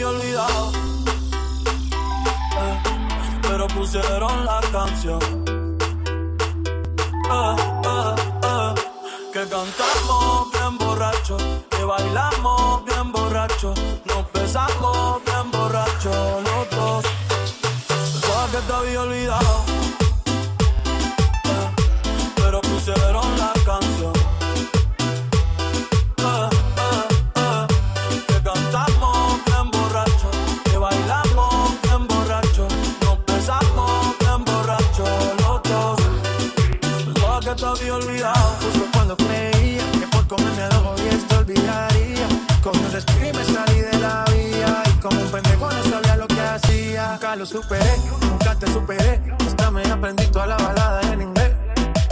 olvidado. Eh, pero pusieron la canción. Eh, eh, que cantamos bien borracho, que bailamos bien borracho, nos besamos bien borracho los dos. Pensaba que te había olvidado. Lo superé, nunca te superé. Hasta me aprendí toda la balada en inglés.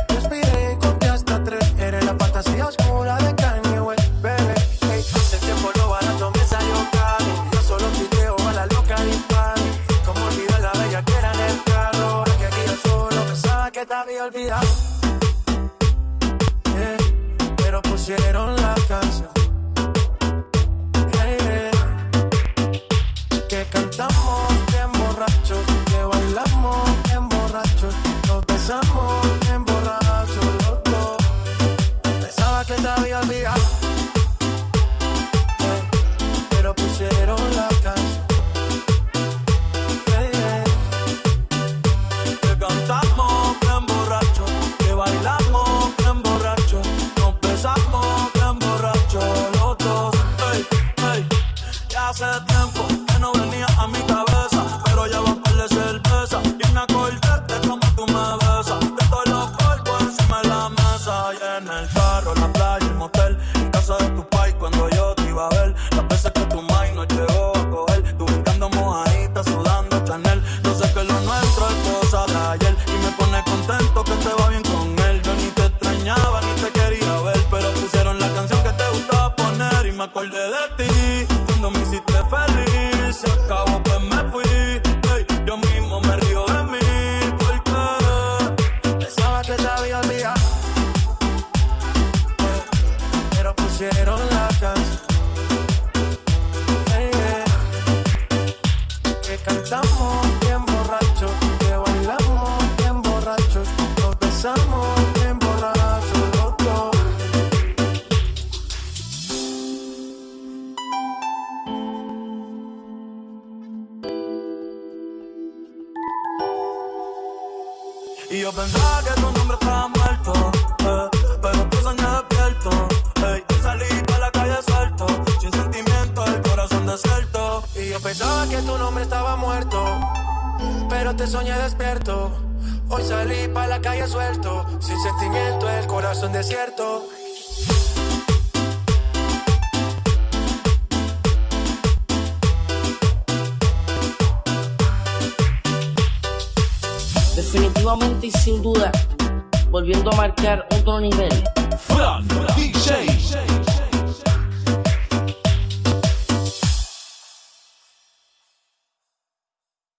Respiré y conté hasta tres. Eres la fantasía oscura de Kanye West, bebé. Hey, ese tiempo lo barato me salió caro. Yo solo tuiteo a la loca disparo. Como olvidar la bella que era en el carro. Que aquí yo solo pensaba que te había olvidado pusieron la canción. Hace tiempo que no venía a mi cabeza. Pero ya va a darle cerveza. Y me acordé de cómo tú me besas. De todos los cuerpos encima de la mesa. Y en el carro, la playa, el motel. En casa de tu pai cuando yo te iba a ver. Las veces que tu mai no llegó a coger. Tú brincando mojadita, sudando Chanel. No sé que lo nuestro es cosa de ayer. Y me pone contento que te va pusieron la canción. Hey, Que cantamos bien borrachos. Que bailamos bien borrachos. Nos besamos bien borrachos. Los dos. Y yo pensaba que tu nombre estaba muerto, yo pensaba que tu nombre estaba muerto, pero te soñé despierto. Hoy salí pa' la calle suelto, sin sentimiento, el corazón desierto. Definitivamente y sin duda, volviendo a marcar otro nivel. Fran DJ